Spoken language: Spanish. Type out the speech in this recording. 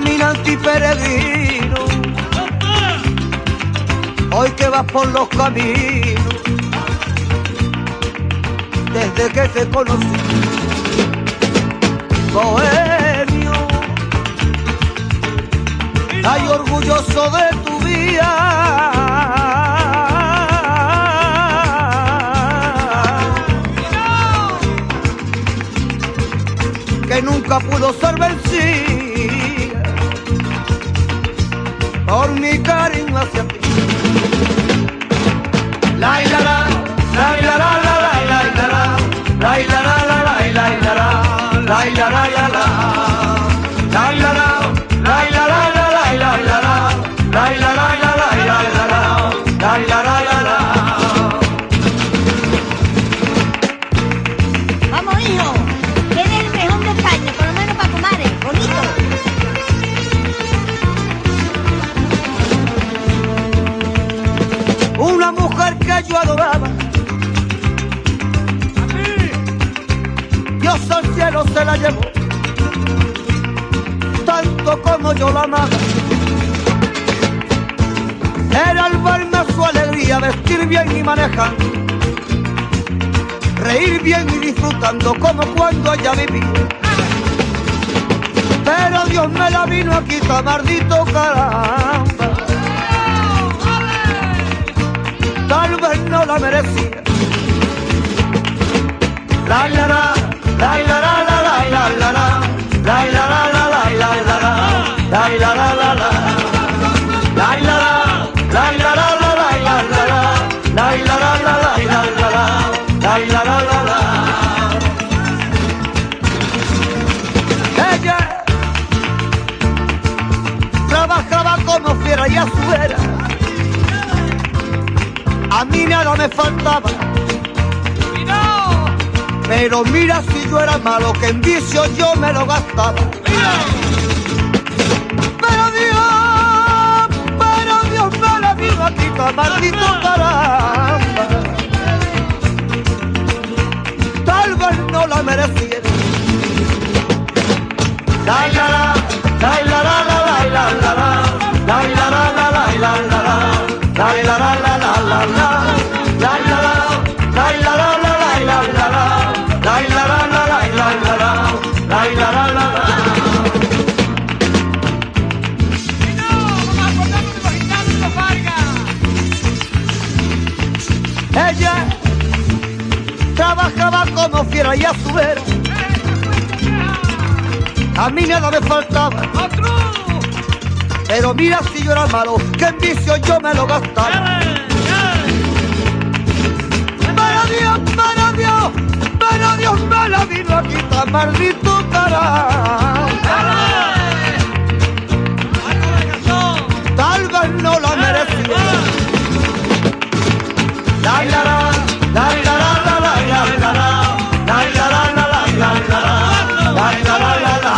caminante y peregrino, hoy que vas por los caminos, desde que te conocí, bohemio, hay orgulloso de tu vida. que nunca pudo ser vencido por mi cariño hacia ti. La la la, la la la la la la la la, la la la la la la la la, la Dios al cielo se la llevó, tanto como yo la amaba. Era al verme su alegría, vestir bien y manejar, reír bien y disfrutando como cuando ella vivía. Pero Dios me la vino a quitar, maldito caramba. tal vez no la merecía. La la la, la la la la la la la, la la la la la la la, la la la la la, la la la la la la la, la la la la la la la, la la la la. Ella trabajaba como fiera y azuera, a mí ya no me faltaba. Pero mira si yo era malo, que en vicio yo me lo gastaba. Pero Dios, pero Dios me la vino a quitar, maldito. Tal vez no la la la la la la, la la la la la la la la, la la la la la la trabajaba como fiera y a su vera. A mí nada me faltaba. Pero mira si yo era malo, que en vicio yo me lo gastaba. Pero Dios, pero Dios, pero Dios me la maldito caramba.